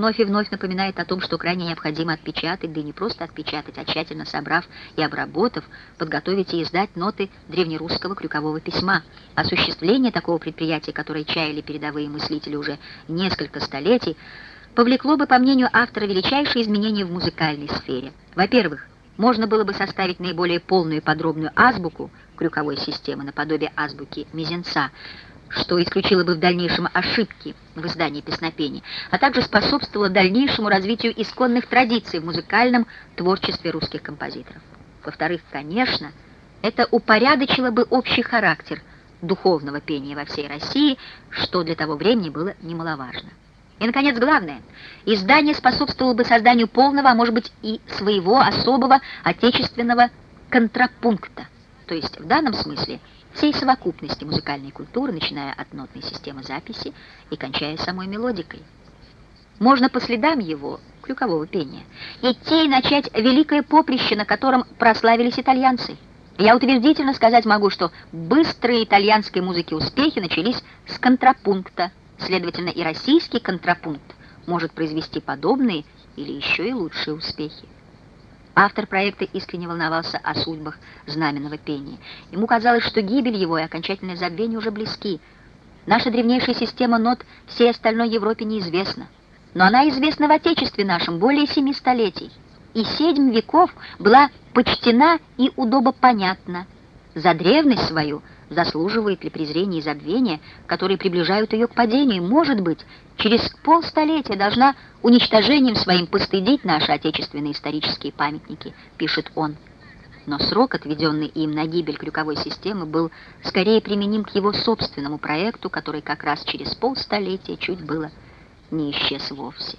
вновь и вновь напоминает о том, что крайне необходимо отпечатать, да и не просто отпечатать, а тщательно собрав и обработав, подготовить и издать ноты древнерусского крюкового письма. Осуществление такого предприятия, которое чаяли передовые мыслители уже несколько столетий, повлекло бы, по мнению автора, величайшие изменения в музыкальной сфере. Во-первых, можно было бы составить наиболее полную и подробную азбуку крюковой системы наподобие азбуки Мизенца, что исключило бы в дальнейшем ошибки в издании песнопений, а также способствовало дальнейшему развитию исконных традиций в музыкальном творчестве русских композиторов. Во-вторых, конечно, это упорядочило бы общий характер духовного пения во всей России, что для того времени было немаловажно. И, наконец, главное, издание способствовало бы созданию полного, а может быть и своего особого отечественного контрапункта, то есть в данном смысле – всей совокупности музыкальной культуры, начиная от нотной системы записи и кончая самой мелодикой. Можно по следам его, крюкового пения, идти и начать великое поприще, на котором прославились итальянцы. Я утвердительно сказать могу, что быстрые итальянской музыки успехи начались с контрапункта, следовательно, и российский контрапункт может произвести подобные или еще и лучшие успехи. Автор проекта искренне волновался о судьбах знаменного пения. Ему казалось, что гибель его и окончательное забвение уже близки. Наша древнейшая система нот всей остальной Европе неизвестна. Но она известна в Отечестве нашем более семи столетий. И семь веков была почтена и удобопонятна. За древность свою – заслуживает ли презрения и забвения, которые приближают ее к падению, может быть, через полстолетия должна уничтожением своим постыдить наши отечественные исторические памятники, пишет он. Но срок, отведенный им на гибель крюковой системы, был скорее применим к его собственному проекту, который как раз через полстолетия чуть было не исчез вовсе.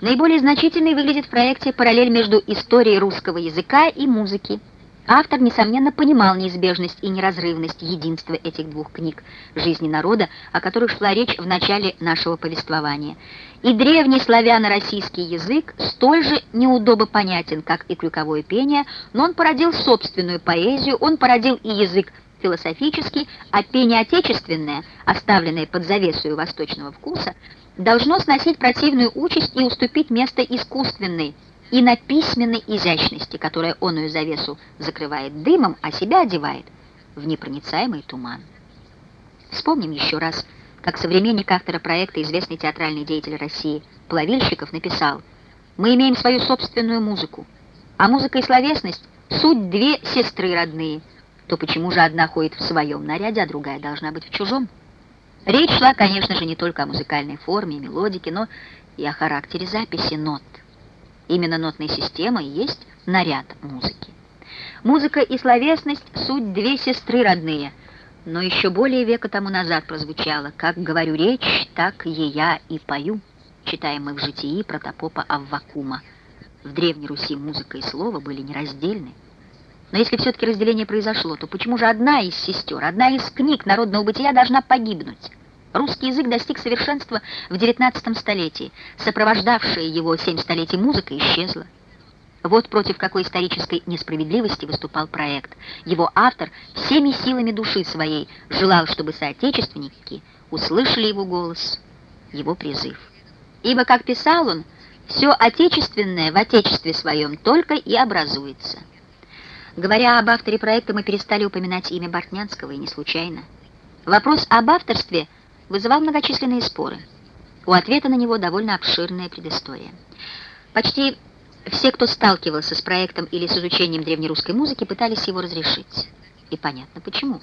Наиболее значительной выглядит в проекте параллель между историей русского языка и музыки, Автор, несомненно, понимал неизбежность и неразрывность единства этих двух книг «Жизни народа», о которых шла речь в начале нашего повествования. И древний славяно-российский язык столь же неудобопонятен, как и крюковое пение, но он породил собственную поэзию, он породил и язык философический, а пение отечественное, оставленное под завесою восточного вкуса, должно сносить противную участь и уступить место искусственной, и на письменной изящности, которая оную завесу закрывает дымом, а себя одевает в непроницаемый туман. Вспомним еще раз, как современник автора проекта, известный театральный деятель России, Плавильщиков, написал «Мы имеем свою собственную музыку, а музыка и словесность — суть две сестры родные, то почему же одна ходит в своем наряде, а другая должна быть в чужом?» Речь шла, конечно же, не только о музыкальной форме и мелодике, но и о характере записи нот. Именно нотная система и есть наряд музыки. Музыка и словесность — суть две сестры родные, но еще более века тому назад прозвучало «Как говорю речь, так и я и пою», читаем мы в житии протопопа Аввакума. В Древней Руси музыка и слово были нераздельны. Но если все-таки разделение произошло, то почему же одна из сестер, одна из книг народного бытия должна погибнуть? Русский язык достиг совершенства в XIX столетии. Сопровождавшая его семь столетий музыка исчезла. Вот против какой исторической несправедливости выступал проект. Его автор всеми силами души своей желал, чтобы соотечественники услышали его голос, его призыв. Ибо, как писал он, все отечественное в отечестве своем только и образуется. Говоря об авторе проекта, мы перестали упоминать имя Бортнянского, и не случайно. Вопрос об авторстве – вызывал многочисленные споры. У ответа на него довольно обширная предыстория. Почти все, кто сталкивался с проектом или с изучением древнерусской музыки, пытались его разрешить. И понятно почему.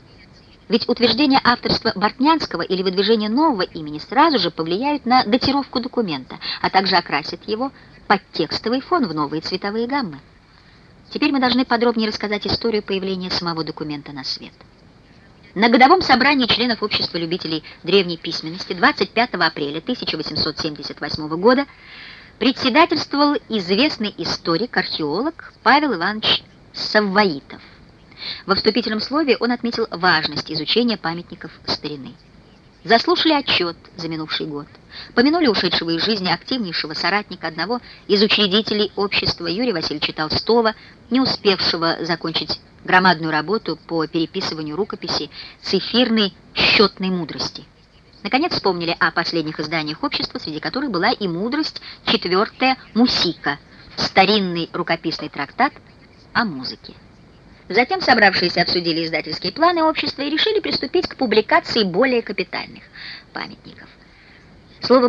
Ведь утверждение авторства Бортнянского или выдвижение нового имени сразу же повлияют на датировку документа, а также окрасят его под текстовый фон в новые цветовые гаммы. Теперь мы должны подробнее рассказать историю появления самого документа на свет. На годовом собрании членов Общества любителей древней письменности 25 апреля 1878 года председательствовал известный историк-археолог Павел Иванович Савваитов. Во вступительном слове он отметил важность изучения памятников старины. Заслушали отчет за минувший год. Помянули ушедшего из жизни активнейшего соратника одного из учредителей общества Юрия Васильевича Толстого, не успевшего закончить громадную работу по переписыванию рукописи цифирной счетной мудрости. Наконец вспомнили о последних изданиях общества, среди которых была и «Мудрость», четвертая «Мусика», старинный рукописный трактат о музыке. Затем собравшиеся обсудили издательские планы общества и решили приступить к публикации более капитальных памятников. Слово